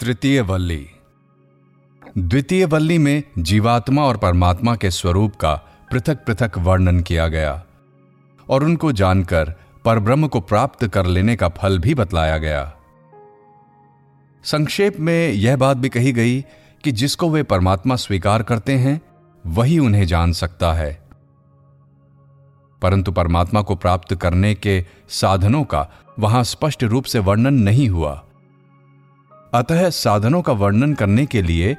तृतीय वल्ली द्वितीय वल्ली में जीवात्मा और परमात्मा के स्वरूप का पृथक पृथक वर्णन किया गया और उनको जानकर परब्रह्म को प्राप्त कर लेने का फल भी बतलाया गया। संक्षेप में यह बात भी कही गई कि जिसको वे परमात्मा स्वीकार करते हैं, वही उन्हें जान सकता है। परंतु परमात्मा को प्राप्त करने के साधनों का वहाँ स्पष्ट रूप से वर्णन नहीं हुआ। अतः साधनों का वर्णन करने के लिए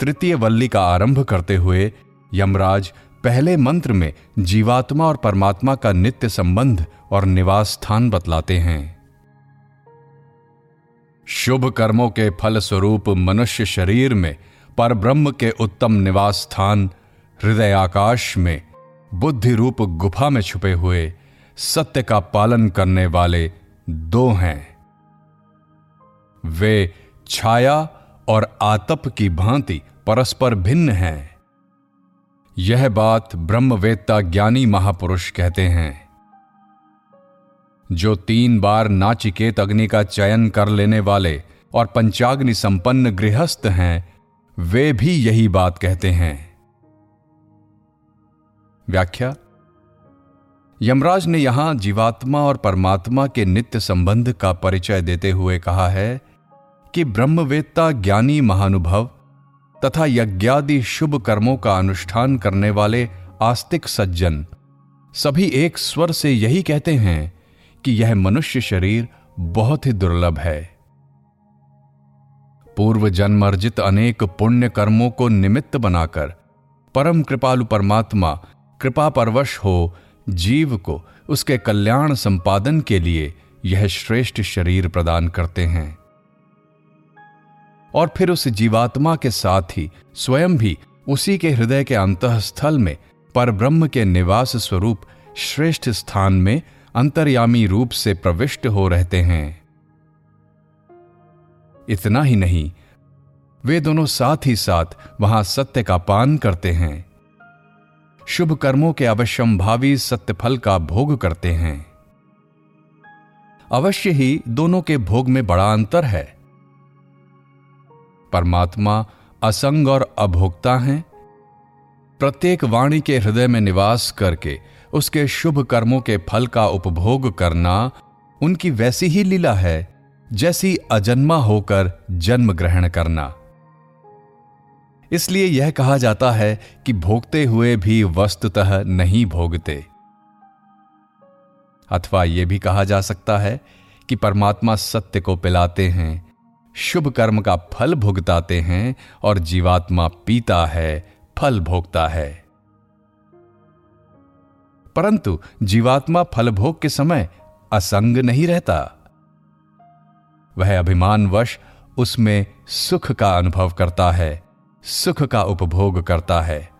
तृतीय वल्ली का आरंभ करते हुए यमराज पहले मंत्र में जीवात्मा और परमात्मा का नित्य संबंध और निवास स्थान बतलाते हैं। शुभ कर्मों के फल स्वरूप मनुष्य शरीर में पर ब्रह्म के उत्तम निवास स्थान, हृदय आकाश में बुद्धि रूप गुफा में छुपे हुए सत्य का पालन करने वाले दो हैं। वे छाया और आतप की भांति परस्पर भिन्न हैं। यह बात ब्रह्मवेत्ता ज्ञानी महापुरुष कहते हैं। जो तीन बार नाचिकेत अग्नि का चयन कर लेने वाले और पंचाग्नि संपन्न गृहस्थ हैं, वे भी यही बात कहते हैं। व्याख्या। यमराज ने यहाँ जीवात्मा और परमात्मा के नित्य संबंध का परिचय देते हुए कहा है कि ब्रह्मवेत्ता ज्ञानी महानुभव तथा यज्ञादि शुभ कर्मों का अनुष्ठान करने वाले आस्तिक सज्जन, सभी एक स्वर से यही कहते हैं कि यह मनुष्य शरीर बहुत ही दुर्लभ है। पूर्व जन्म अर्जित अनेक पुण्य कर्मों को निमित्त बनाकर परम कृपालु परमात्मा कृपा परवश हो जीव को उसके कल्याण संपादन के लिए यह श्रेष्ठ शरीर प्रदान करते हैं। और फिर उस जीवात्मा के साथ ही स्वयं भी उसी के हृदय के अंतस्थल में पर ब्रह्म के निवास स्वरूप श्रेष्ठ स्थान में अंतर्यामी रूप से प्रविष्ट हो रहते हैं। इतना ही नहीं, वे दोनों साथ ही साथ वहाँ सत्य का पान करते हैं। शुभ कर्मों के अवश्यंभावी सत्य फल का भोग करते हैं। अवश्य ही दोनों के भोग में बड़ा अंतर है। परमात्मा असंग और अभोक्ता हैं। प्रत्येक वाणी के हृदय में निवास करके उसके शुभ कर्मों के फल का उपभोग करना उनकी वैसी ही लीला है, जैसी अजन्मा होकर जन्म ग्रहण करना। इसलिए यह कहा जाता है कि भोगते हुए भी वस्तुतः नहीं भोगते। अथवा यह भी कहा जा सकता है कि परमात्मा सत्य को पिलाते हैं शुभ कर्म का फल भुगताते हैं और जीवात्मा पीता है, फल भोगता है। परंतु जीवात्मा फल भोग के समय असंग नहीं रहता। वह अभिमानवश उसमें सुख का अनुभव करता है, सुख का उपभोग करता है।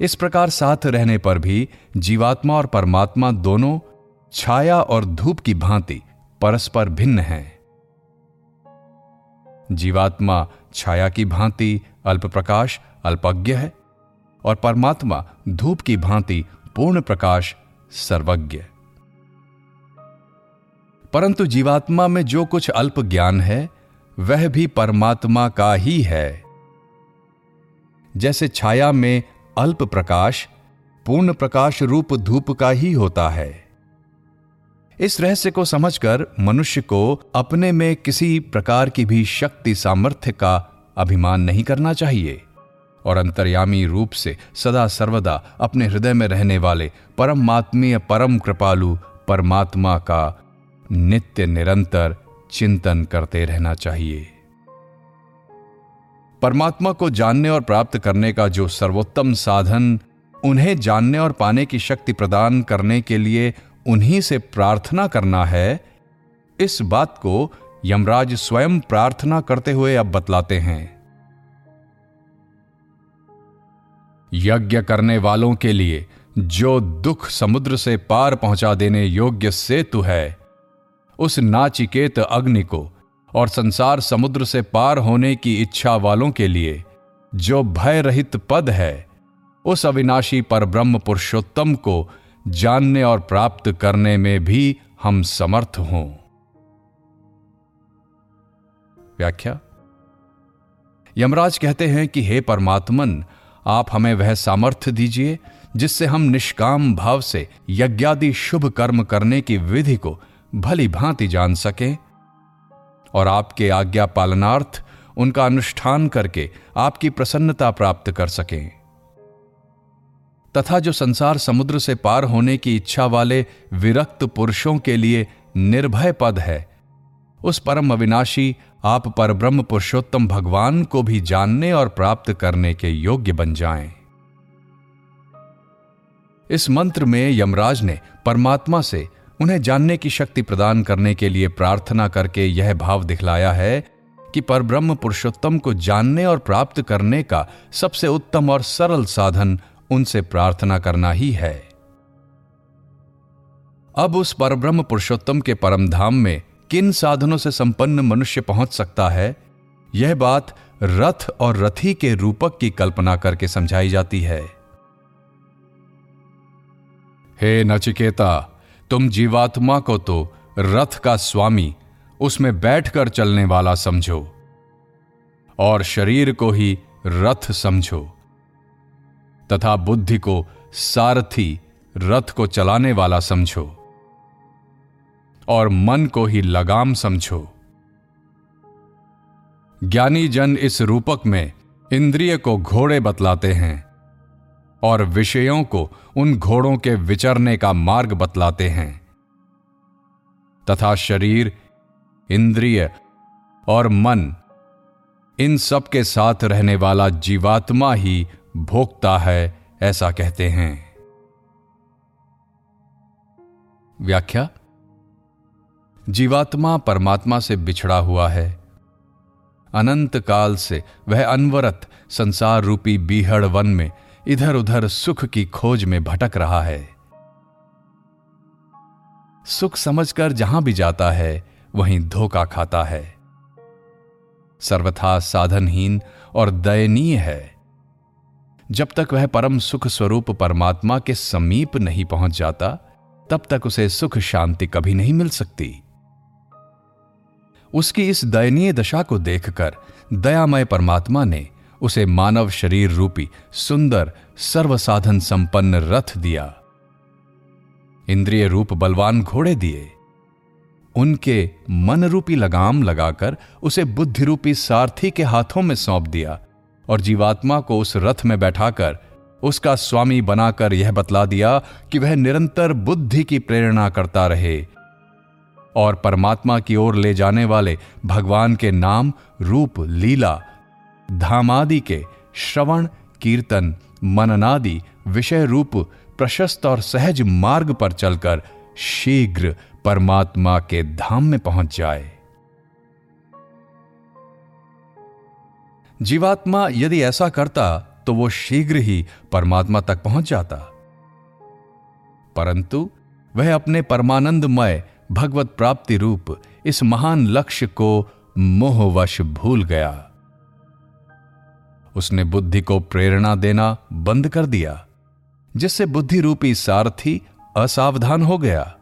इस प्रकार साथ रहने पर भी जीवात्मा और परमात्मा दोनों छाया और धूप की भांति परस्पर भिन्न हैं। जीवात्मा छाया की भांति अल्प प्रकाश अल्पज्ञ है और परमात्मा धूप की भांति पूर्ण प्रकाश सर्वज्ञ। परंतु जीवात्मा में जो कुछ अल्प ज्ञान है, वह भी परमात्मा का ही है। जैसे छाया में अल्प प्रकाश, पूर्ण प्रकाश रूप धूप का ही होता है। इस रहस्य को समझकर मनुष्य को अपने में किसी प्रकार की भी शक्ति सामर्थ्य का अभिमान नहीं करना चाहिए। और अंतर्यामी रूप से सदा सर्वदा अपने हृदय में रहने वाले परमात्मीय परम कृपालु परमात्मा का नित्य निरंतर चिंतन करते रहना चाहिए। परमात्मा को जानने और प्राप्त करने का जो सर्वोत्तम साधन, उन्हें जानने और पाने की शक्ति प्रदान करने के लिए उन्हीं से प्रार्थना करना है। इस बात को यमराज स्वयं प्रार्थना करते हुए अब बतलाते हैं। यज्ञ करने वालों के लिए जो दुख समुद्र से पार पहुँचा देने योग्य सेतु है, उस नाचिकेत अग्नि को और संसार समुद्र से पार होने की इच्छा वालों के लिए जो भय रहित पद है, उस अविनाशी पर ब्रह्म पुरुषोत्तम को जानने और प्राप्त करने में भी हम समर्थ हों। व्याख्या। यमराज कहते हैं कि, हे परमात्मन, आप हमें वह सामर्थ्य दीजिए, जिससे हम निष्काम भाव से यज्ञादि शुभ कर्म करने की विधि को भली भांति जान सकें और आपके आज्ञा पालनार्थ उनका अनुष्ठान करके आपकी प्रसन्नता प्राप्त कर सकें। तथा जो संसार समुद्र से पार होने की इच्छा वाले विरक्त पुरुषों के लिए निर्भय पद है उस परम अविनाशी, आप पर ब्रह्म पुरुषोत्तम भगवान को भी जानने और प्राप्त करने के योग्य बन जाएँ। इस मंत्र में यमराज ने परमात्मा से उन्हें जानने की शक्ति प्रदान करने के लिए प्रार्थना करके यह भाव दिखलाया है कि परब्रह्म पुरुषोत्तम को जानने और प्राप्त करने का सबसे उत्तम और सरल साधन उनसे प्रार्थना करना ही है। अब उस परब्रह्म पुरुषोत्तम के परम धाम में किन साधनों से संपन्न मनुष्य पहुँच सकता है? यह बात रथ और रथी के रूपक की कल्पना करके समझाई जाती है। हे नचिकेता, तुम जीवात्मा को तो रथ का स्वामी, उसमें बैठकर चलने वाला समझो और शरीर को ही रथ समझो। तथा बुद्धि को सारथी, रथ को चलाने वाला समझो। और मन को ही लगाम समझो। ज्ञानी जन इस रूपक में इंद्रिय को घोड़े बतलाते हैं और विषयों को उन घोड़ों के विचरने का मार्ग बतलाते हैं। तथा शरीर, इंद्रिय और मन इन सब के साथ रहने वाला जीवात्मा ही भोगता है, ऐसा कहते हैं। व्याख्या? जीवात्मा परमात्मा से बिछड़ा हुआ है। अनंत काल से वह अनवरत, संसार रूपी बीहड़ वन में इधर उधर सुख की खोज में भटक रहा है। सुख समझकर जहाँ भी जाता है, वहीं धोखा खाता है। सर्वथा साधनहीन और दयनीय है। जब तक वह परम सुख स्वरूप परमात्मा के समीप नहीं पहुँच जाता, तब तक उसे सुख शांति कभी नहीं मिल सकती। उसकी इस दयनीय दशा को देखकर दयामय परमात्मा ने उसे मानव शरीर रूपी, सुंदर, सर्वसाधन संपन्न रथ दिया। इंद्रिय रूप बलवान घोड़े दिए। उनके मन रूपी लगाम लगाकर उसे बुद्धि रूपी सारथी के हाथों में सौंप दिया। और जीवात्मा को उस रथ में बैठाकर उसका स्वामी बनाकर यह बतला दिया कि वह निरंतर बुद्धि की प्रेरणा करता रहे और परमात्मा की ओर ले जाने वाले भगवान के नाम, रूप, लीला, धामादि के श्रवण, कीर्तन, मननादि विषय रूप, प्रशस्त और सहज मार्ग पर चलकर शीघ्र परमात्मा के धाम में पहुँच जाए। जीवात्मा यदि ऐसा करता तो वो शीघ्र ही परमात्मा तक पहुँच जाता। परंतु वह अपने परमानंदमय भगवत प्राप्ति रूप इस महान लक्ष्य को मोहवश भूल गया। उसने बुद्धि को प्रेरणा देना बंद कर दिया, जिससे बुद्धि रूपी सारथी असावधान हो गया।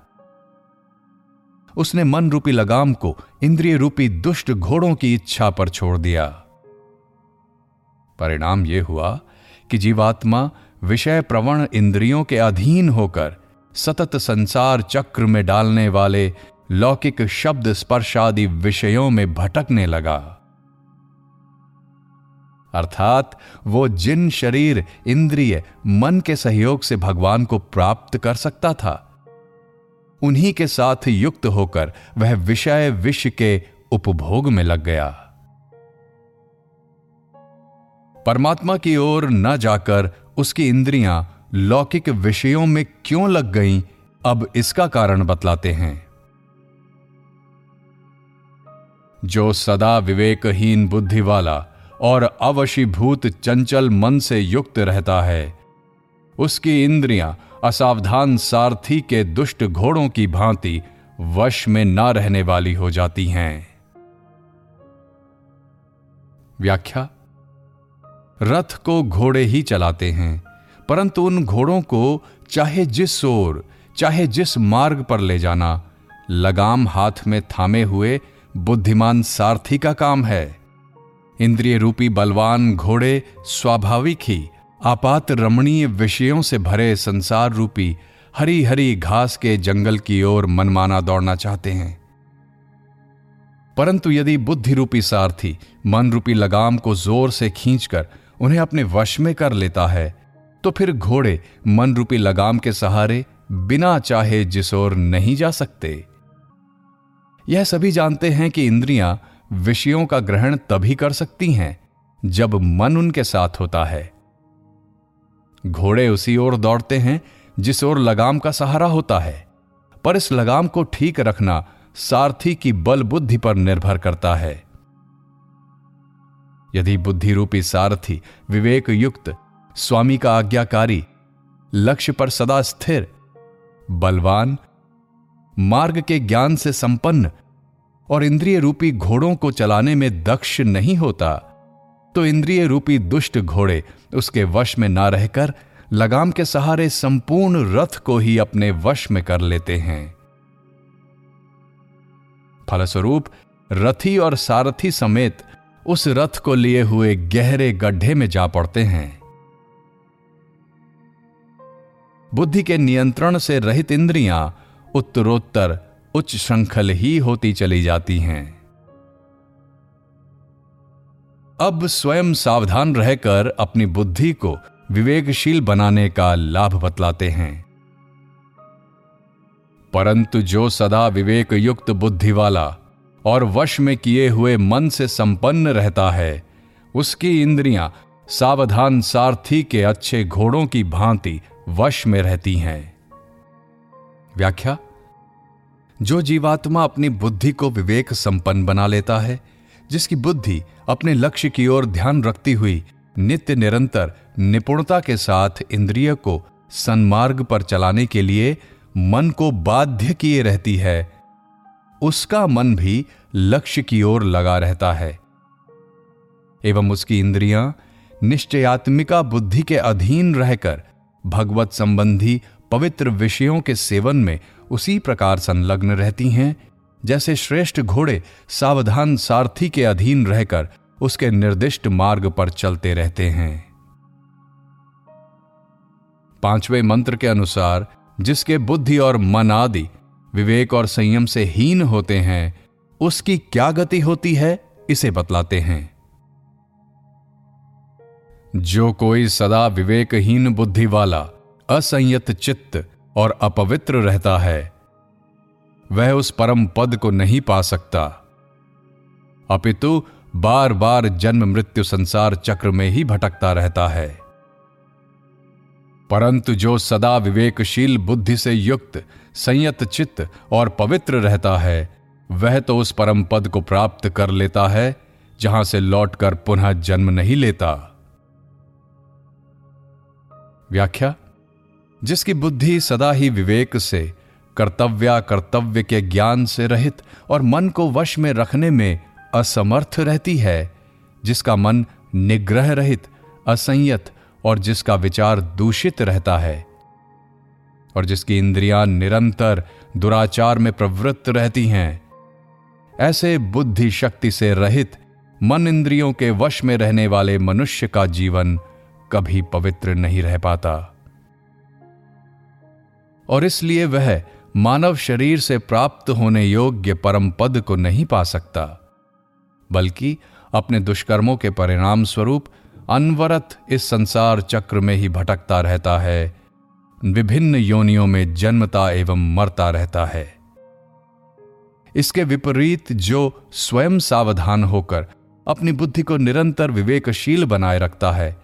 उसने मन रूपी लगाम को इंद्रिय रूपी दुष्ट घोड़ों की इच्छा पर छोड़ दिया। परिणाम यह हुआ कि जीवात्मा विषय प्रवण इंद्रियों के अधीन होकर सतत संसार चक्र में डालने वाले लौकिक शब्द स्पर्शादि विषयों में भटकने लगा। अर्थात वो जिन शरीर, इंद्रिय, मन के सहयोग से भगवान को प्राप्त कर सकता था, उन्हीं के साथ युक्त होकर वह विषय विष के उपभोग में लग गया। परमात्मा की ओर न जाकर उसकी इंद्रियाँ लौकिक विषयों में क्यों लग गईं, अब इसका कारण बतलाते हैं। जो सदा विवेकहीन बुद्धि वाला और अवशीभूत चंचल मन से युक्त रहता है, उसकी इंद्रियाँ असावधान सारथी के दुष्ट घोड़ों की भांति वश में ना रहने वाली हो जाती हैं। व्याख्या रथ को घोड़े ही चलाते हैं, परंतु उन घोड़ों को चाहे जिस ओर, चाहे जिस मार्ग पर ले जाना, लगाम हाथ में थामे हुए बुद्धिमान सारथी का काम है। इंद्रिय रूपी बलवान घोड़े स्वाभाविक ही आपात रमणीय विषयों से भरे संसार रूपी हरी हरी घास के जंगल की ओर मनमाना दौड़ना चाहते हैं। परंतु यदि बुद्धि रूपी सारथी मन रूपी लगाम को ज़ोर से खींचकर उन्हें अपने वश में कर लेता है। तो फिर घोड़े मन रूपी लगाम के सहारे बिना चाहे जिस ओर नहीं जा सकते। यह सभी जानते हैं कि इंद्रियाँ विषयों का ग्रहण तभी कर सकती हैं, जब मन उनके साथ होता है। घोड़े उसी ओर दौड़ते हैं, जिस ओर लगाम का सहारा होता है। पर इस लगाम को ठीक रखना सारथी की बल बुद्धि पर निर्भर करता है। यदि बुद्धि रूपी सारथी विवेक युक्त स्वामी का आज्ञाकारी लक्ष्य पर सदा स्थिर, बलवान, मार्ग के ज्ञान से संपन्न और इंद्रिय रूपी घोड़ों को चलाने में दक्ष नहीं होता तो इंद्रिय रूपी दुष्ट घोड़े उसके वश में ना रहकर लगाम के सहारे संपूर्ण रथ को ही अपने वश में कर लेते हैं। फलस्वरूप, रथी और सारथी समेत उस रथ को लिए हुए गहरे गड्ढे में जा पड़ते हैं। बुद्धि के नियंत्रण से रहित इंद्रियाँ उत्तरोत्तर, उच्च श्रृंखल ही होती चली जाती हैं। अब स्वयं सावधान रहकर अपनी बुद्धि को विवेकशील बनाने का लाभ बतलाते हैं। परंतु जो सदा विवेक युक्त बुद्धि वाला और वश में किए हुए मन से संपन्न रहता है। उसकी इंद्रियाँ सावधान सारथी के अच्छे घोड़ों की भांति वश में रहती हैं। व्याख्या? जो जीवात्मा अपनी बुद्धि को विवेक संपन्न बना लेता है, जिसकी बुद्धि अपने लक्ष्य की ओर ध्यान रखती हुई नित्य निरंतर निपुणता के साथ इंद्रिय को सन्मार्ग पर चलाने के लिए मन को बाध्य किए रहती है उसका मन भी लक्ष्य की ओर लगा रहता है। एवं उसकी इंद्रियाँ निश्चयात्मिका बुद्धि के अधीन रहकर भगवत संबंधी पवित्र विषयों के सेवन में उसी प्रकार संलग्न रहती हैं, जैसे श्रेष्ठ घोड़े सावधान सारथी के अधीन रहकर उसके निर्दिष्ट मार्ग पर चलते रहते हैं। पाँचवें मंत्र के अनुसार जिसके बुद्धि और मन आदि विवेक और संयम से हीन होते हैं। उसकी क्या गति होती है, इसे बतलाते हैं। जो कोई सदा विवेकहीन बुद्धि वाला असंयत चित्त और अपवित्र रहता है, वह उस परम पद को नहीं पा सकता। अपितु बार बार जन्म मृत्यु संसार चक्र में ही भटकता रहता है। परंतु जो सदा विवेकशील बुद्धि से युक्त संयत चित्त और पवित्र रहता है। वह तो उस परम पद को प्राप्त कर लेता है, जहाँ से लौटकर पुनः जन्म नहीं लेता। व्याख्या, जिसकी बुद्धि सदा ही विवेक से, कर्तव्या कर्तव्य के ज्ञान से रहित और मन को वश में रखने में असमर्थ रहती है, जिसका मन निग्रह रहित, असंयत और जिसका विचार दूषित रहता है। और जिसकी इंद्रियाँ निरंतर दुराचार में प्रवृत्त रहती हैं। ऐसे बुद्धि शक्ति से रहित, मन इंद्रियों के वश में रहने वाले मनुष्य का जीवन कभी पवित्र नहीं रह पाता। और इसलिए वह मानव शरीर से प्राप्त होने योग्य परम पद को नहीं पा सकता, बल्कि अपने दुष्कर्मों के परिणाम स्वरूप अनवरत इस संसार चक्र में ही भटकता रहता है। विभिन्न योनियों में जन्मता एवं मरता रहता है। इसके विपरीत जो स्वयं सावधान होकर अपनी बुद्धि को निरंतर विवेकशील बनाए रखता है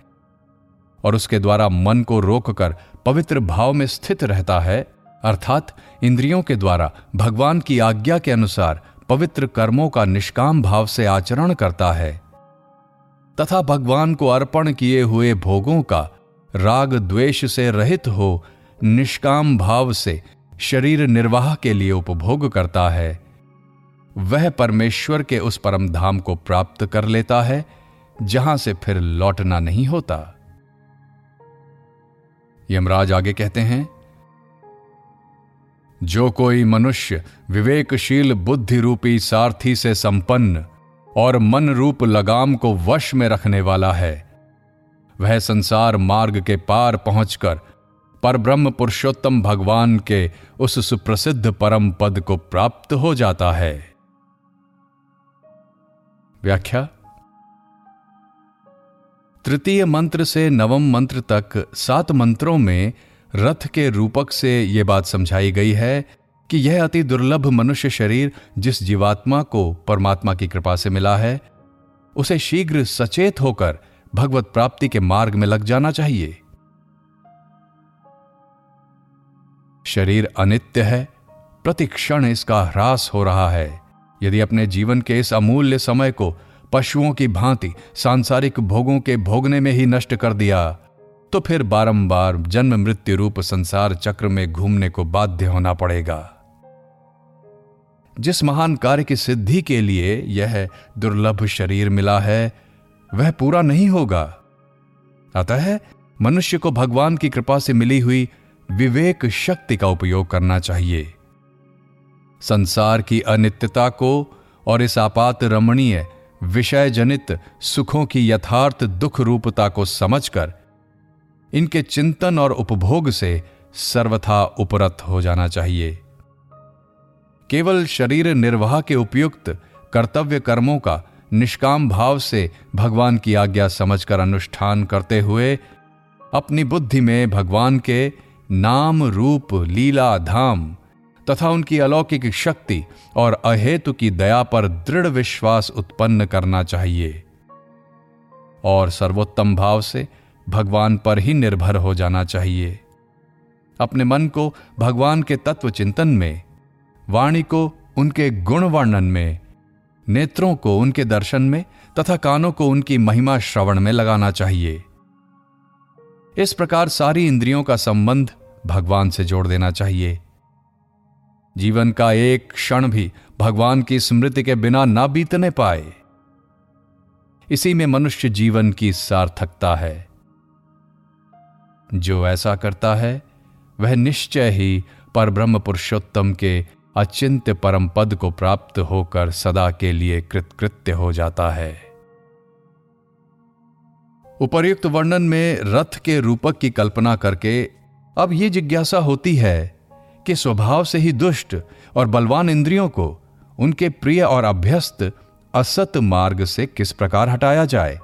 और उसके द्वारा मन को रोककर पवित्र भाव में स्थित रहता है, अर्थात इंद्रियों के द्वारा भगवान की आज्ञा के अनुसार पवित्र कर्मों का निष्काम भाव से आचरण करता है। तथा भगवान को अर्पण किए हुए भोगों का राग द्वेष से रहित हो, निष्काम भाव से शरीर निर्वाह के लिए उपभोग करता है। वह परमेश्वर के उस परम धाम को प्राप्त कर लेता है, जहाँ से फिर लौटना नहीं होता। यमराज आगे कहते हैं, जो कोई मनुष्य विवेकशील बुद्धि रूपी सारथी से संपन्न और मन रूप लगाम को वश में रखने वाला है वह संसार मार्ग के पार पहुंचकर पर ब्रह्म पुरुषोत्तम भगवान के उस सुप्रसिद्ध परम पद को प्राप्त हो जाता है। व्याख्या? तृतीय मंत्र से नवम मंत्र तक सात मंत्रों में रथ के रूपक से यह बात समझाई गई है कि यह अति दुर्लभ मनुष्य शरीर जिस जीवात्मा को परमात्मा की कृपा से मिला है, उसे शीघ्र सचेत होकर भगवत प्राप्ति के मार्ग में लग जाना चाहिए। शरीर अनित्य है, प्रतिक्षण इसका ह्रास हो रहा है। यदि अपने जीवन के इस अमूल्य समय को पशुओं की भांति सांसारिक भोगों के भोगने में ही नष्ट कर दिया तो फिर बारंबार जन्म मृत्यु रूप संसार चक्र में घूमने को बाध्य होना पड़ेगा। जिस महान कार्य की सिद्धि के लिए यह दुर्लभ शरीर मिला है वह पूरा नहीं होगा। अतः मनुष्य को भगवान की कृपा से मिली हुई विवेक शक्ति का उपयोग करना चाहिए। संसार की अनित्यता को और इस आपात रमणीय विषय जनित सुखों की यथार्थ दुख रूपता को समझकर इनके चिंतन और उपभोग से सर्वथा उपरत हो जाना चाहिए। केवल शरीर निर्वाह के उपयुक्त कर्तव्य कर्मों का निष्काम भाव से भगवान की आज्ञा समझकर अनुष्ठान करते हुए अपनी बुद्धि में भगवान के नाम रूप लीला धाम तथा उनकी अलौकिक शक्ति और अहेतु की दया पर दृढ़ विश्वास उत्पन्न करना चाहिए। और सर्वोत्तम भाव से भगवान पर ही निर्भर हो जाना चाहिए। अपने मन को भगवान के तत्व चिंतन में, वाणी को उनके गुण वर्णन में नेत्रों को उनके दर्शन में तथा कानों को उनकी महिमा श्रवण में लगाना चाहिए। इस प्रकार सारी इंद्रियों का संबंध भगवान से जोड़ देना चाहिए। जीवन का एक क्षण भी भगवान की स्मृति के बिना ना बीतने पाए। इसी में मनुष्य जीवन की सार्थकता है। जो ऐसा करता है, वह निश्चय ही पर ब्रह्म पुरुषोत्तम के अचिंत्य परम पद को प्राप्त होकर सदा के लिए कृतकृत्य हो जाता है। उपर्युक्त वर्णन में रथ के रूपक की कल्पना करके अब यह जिज्ञासा होती है कि स्वभाव से ही दुष्ट और बलवान इंद्रियों को उनके प्रिय और अभ्यस्त असत मार्ग से किस प्रकार हटाया जाए।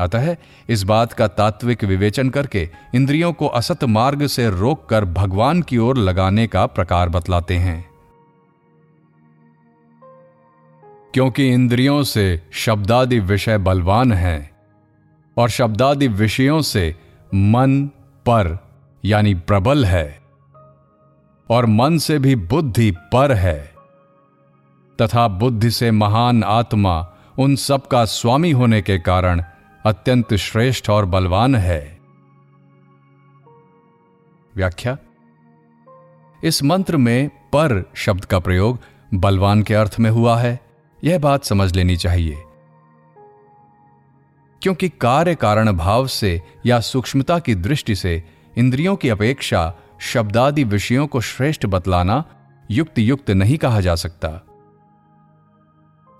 अतः इस बात का तात्विक विवेचन करके इंद्रियों को असत मार्ग से रोककर भगवान की ओर लगाने का प्रकार बतलाते हैं। क्योंकि इंद्रियों से शब्दादि विषय बलवान हैं और शब्दादि विषयों से मन पर, यानी प्रबल है और मन से भी बुद्धि पर है तथा बुद्धि से महान आत्मा उन सब का स्वामी होने के कारण अत्यंत श्रेष्ठ और बलवान है। व्याख्या। इस मंत्र में पर शब्द का प्रयोग बलवान के अर्थ में हुआ है। यह बात समझ लेनी चाहिए। क्योंकि कार्य कारण भाव से या सूक्ष्मता की दृष्टि से इंद्रियों की अपेक्षा शब्दादि विषयों को श्रेष्ठ बतलाना युक्त युक्त नहीं कहा जा सकता।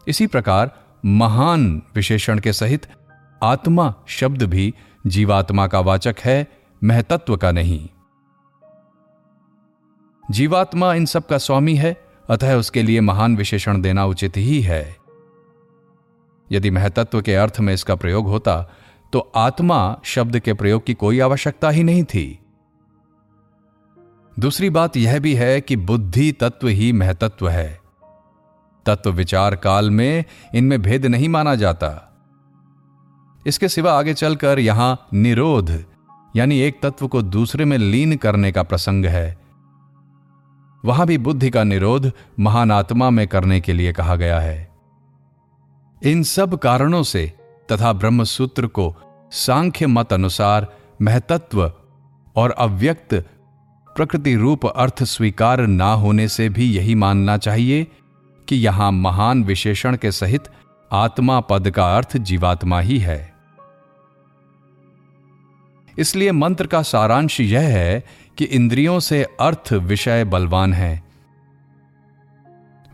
इसी प्रकार महान विशेषण के सहित आत्मा शब्द भी जीवात्मा का वाचक है, महतत्व का नहीं। जीवात्मा इन सब का स्वामी है, अतः उसके लिए महान विशेषण देना उचित ही है। यदि महतत्व के अर्थ में इसका प्रयोग होता तो आत्मा शब्द के प्रयोग की कोई आवश्यकता ही नहीं थी। दूसरी बात यह भी है कि बुद्धि तत्व ही महतत्व है। तत्व विचार काल में इनमें भेद नहीं माना जाता। इसके सिवा आगे चलकर यहाँ निरोध, यानी एक तत्व को दूसरे में लीन करने का प्रसंग है। वहाँ भी बुद्धि का निरोध महान आत्मा में करने के लिए कहा गया है। इन सब कारणों से तथा ब्रह्म सूत्र को सांख्य मत अनुसार महतत्व और अव्यक्त प्रकृति रूप अर्थ स्वीकार ना होने से भी यही मानना चाहिए कि यहाँ महान विशेषण के सहित आत्मा पद का अर्थ जीवात्मा ही है। इसलिए मंत्र का सारांश यह है कि इंद्रियों से अर्थ विषय बलवान है।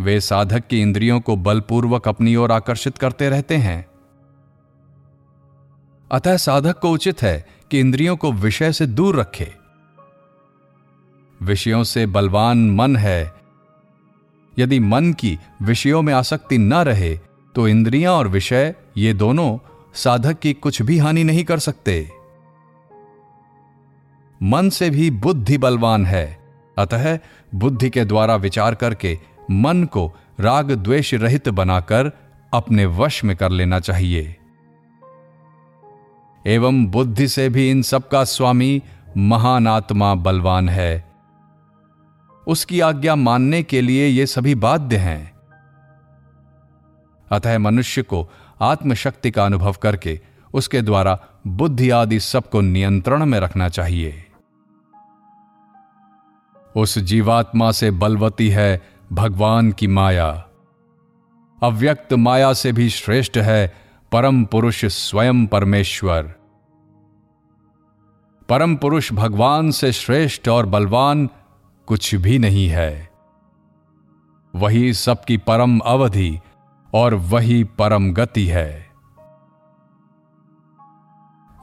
वे साधक की इंद्रियों को बलपूर्वक अपनी ओर आकर्षित करते रहते हैं। अतः साधक को उचित है कि इंद्रियों को विषय से दूर रखे। विषयों से बलवान मन है। यदि मन की विषयों में आसक्ति न रहे तो इंद्रियाँ और विषय ये दोनों साधक की कुछ भी हानि नहीं कर सकते। मन से भी बुद्धि बलवान है। अतः बुद्धि के द्वारा विचार करके मन को राग द्वेष रहित बनाकर अपने वश में कर लेना चाहिए। एवं बुद्धि से भी इन सब का स्वामी महान आत्मा बलवान है। उसकी आज्ञा मानने के लिए ये सभी बाध्य हैं। अतः मनुष्य को आत्मशक्ति का अनुभव करके उसके द्वारा बुद्धि आदि सबको नियंत्रण में रखना चाहिए। उस जीवात्मा से बलवती है भगवान की माया। अव्यक्त माया से भी श्रेष्ठ है परम पुरुष स्वयं परमेश्वर। परम पुरुष भगवान से श्रेष्ठ और बलवान कुछ भी नहीं है। वही सबकी परम अवधि और वही परम गति है।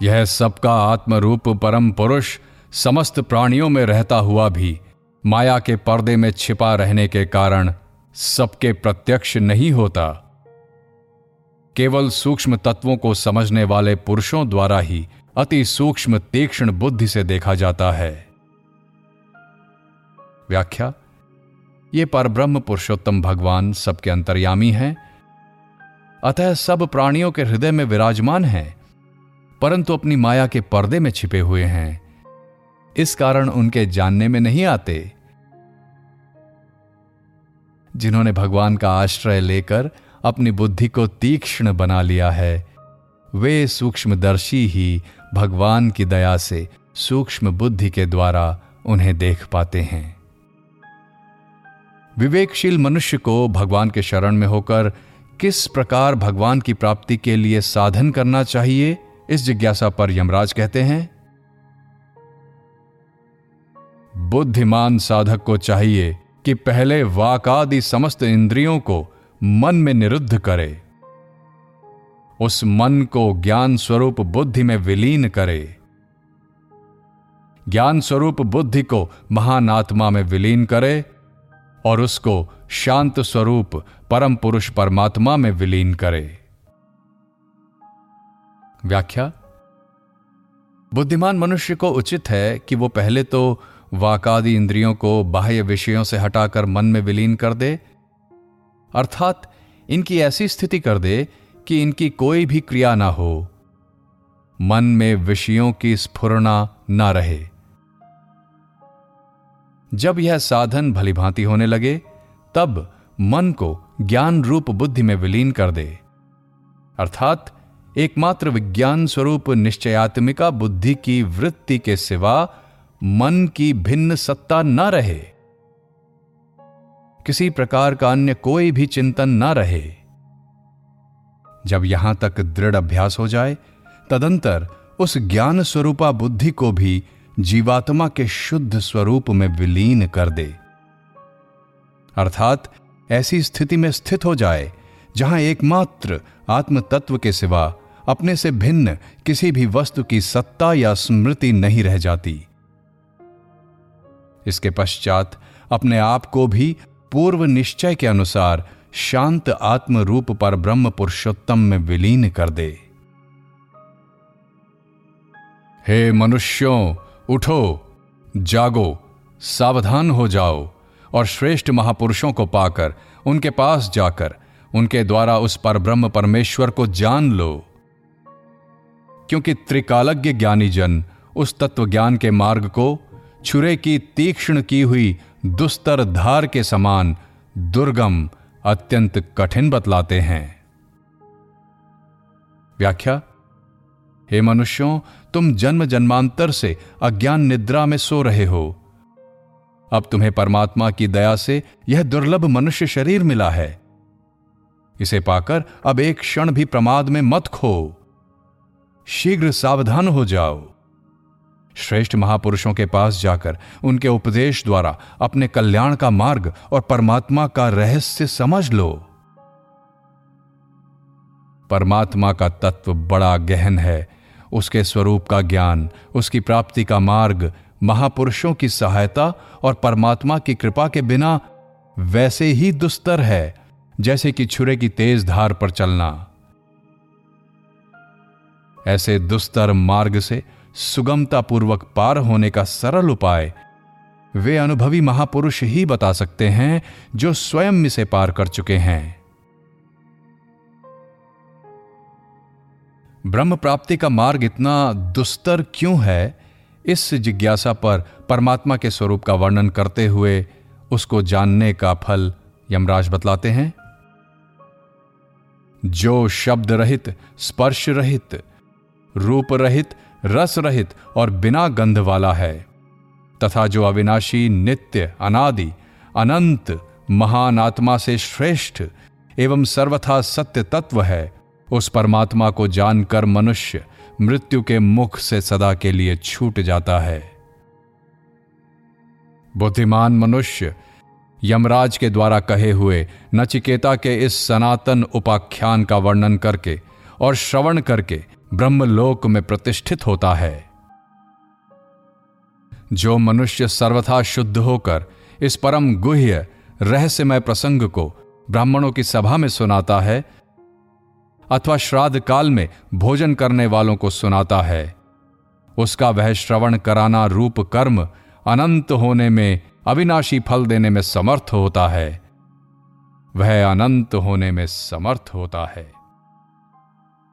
यह सबका आत्मरूप परम पुरुष समस्त प्राणियों में रहता हुआ भी माया के पर्दे में छिपा रहने के कारण सबके प्रत्यक्ष नहीं होता। केवल सूक्ष्म तत्वों को समझने वाले पुरुषों द्वारा ही अति सूक्ष्म तीक्ष्ण बुद्धि से देखा जाता है। व्याख्या, ये परब्रह्म पुरुषोत्तम भगवान सबके अंतर्यामी हैं। अतः सब प्राणियों के हृदय में विराजमान हैं, परंतु अपनी माया के पर्दे में छिपे हुए हैं। इस कारण उनके जानने में नहीं आते। जिन्होंने भगवान का आश्रय लेकर अपनी बुद्धि को तीक्ष्ण बना लिया है। वे सूक्ष्मदर्शी ही भगवान की दया से सूक्ष्म बुद्धि के द्वारा उन्हें देख पाते हैं। विवेकशील मनुष्य को भगवान के शरण में होकर किस प्रकार भगवान की प्राप्ति के लिए साधन करना चाहिए, इस जिज्ञासा पर यमराज कहते हैं। बुद्धिमान साधक को चाहिए कि पहले वाकादि समस्त इंद्रियों को मन में निरुद्ध करे। उस मन को ज्ञान स्वरूप बुद्धि में विलीन करे। ज्ञान स्वरूप बुद्धि को महान आत्मा में विलीन करे और उसको शांत स्वरूप परम पुरुष परमात्मा में विलीन करे। व्याख्या। बुद्धिमान मनुष्य को उचित है कि वो पहले तो वाकादि इंद्रियों को बाह्य विषयों से हटाकर मन में विलीन कर दे, अर्थात इनकी ऐसी स्थिति कर दे कि इनकी कोई भी क्रिया ना हो। मन में विषयों की स्फुरना ना रहे। जब यह साधन भलीभांति होने लगे, तब मन को ज्ञान रूप बुद्धि में विलीन कर दे। अर्थात एकमात्र विज्ञान स्वरूप निश्चयात्मिका बुद्धि की वृत्ति के सिवा मन की भिन्न सत्ता न रहे। किसी प्रकार का अन्य कोई भी चिंतन न रहे। जब यहाँ तक दृढ़ अभ्यास हो जाए, तदंतर उस ज्ञान स्वरूपा बुद्धि को भी जीवात्मा के शुद्ध स्वरूप में विलीन कर दे। अर्थात ऐसी स्थिति में स्थित हो जाए, जहाँ एकमात्र आत्म तत्व के सिवा अपने से भिन्न किसी भी वस्तु की सत्ता या स्मृति नहीं रह जाती। इसके पश्चात अपने आप को भी पूर्व निश्चय के अनुसार शांत आत्म रूप पर ब्रह्म पुरुषोत्तम में विलीन कर दे। हे मनुष्यों, उठो, जागो, सावधान हो जाओ और श्रेष्ठ महापुरुषों को पाकर उनके पास जाकर उनके द्वारा उस पर ब्रह्म परमेश्वर को जान लो। क्योंकि त्रिकालज्ञ ज्ञानी जन उस तत्व ज्ञान के मार्ग को छुरे की तीक्ष्ण की हुई दुस्तर धार के समान दुर्गम अत्यंत कठिन बतलाते हैं। व्याख्या, हे मनुष्यों, तुम जन्म जन्मांतर से अज्ञान निद्रा में सो रहे हो। अब तुम्हें परमात्मा की दया से यह दुर्लभ मनुष्य शरीर मिला है। इसे पाकर अब एक क्षण भी प्रमाद में मत खो। शीघ्र सावधान हो जाओ। श्रेष्ठ महापुरुषों के पास जाकर उनके उपदेश द्वारा अपने कल्याण का मार्ग और परमात्मा का रहस्य समझ लो। परमात्मा का तत्व बड़ा गहन है। उसके स्वरूप का ज्ञान, उसकी प्राप्ति का मार्ग, महापुरुषों की सहायता और परमात्मा की कृपा के बिना वैसे ही दुस्तर है, जैसे कि छुरे की तेज धार पर चलना। ऐसे दुस्तर मार्ग से सुगमता पूर्वक पार होने का सरल उपाय। वे अनुभवी महापुरुष ही बता सकते हैं जो स्वयं इसे पार कर चुके हैं। ब्रह्म प्राप्ति का मार्ग इतना दुस्तर क्यों है? इस जिज्ञासा पर परमात्मा के स्वरूप का वर्णन करते हुए उसको जानने का फल यमराज बतलाते हैं। जो शब्द रहित, स्पर्श रहित, रूप रहित रस रहित और बिना गंध वाला है, तथा जो अविनाशी नित्य, अनादि, अनंत, महान आत्मा से श्रेष्ठ एवं सर्वथा सत्य तत्व है, उस परमात्मा को जानकर मनुष्य मृत्यु के मुख से सदा के लिए छूट जाता है। बुद्धिमान मनुष्य यमराज के द्वारा कहे हुए नचिकेता के इस सनातन उपाख्यान का वर्णन करके और श्रवण करके ब्रह्मलोक में प्रतिष्ठित होता है। जो मनुष्य सर्वथा शुद्ध होकर इस परम गुह्य, रहस्यमय प्रसंग को ब्राह्मणों की सभा में सुनाता है, अथवा श्राद्ध काल में भोजन करने वालों को सुनाता है, उसका वह श्रवण कराना रूप कर्म अनंत होने में अविनाशी फल देने में समर्थ होता है। वह अनंत होने में समर्थ होता है।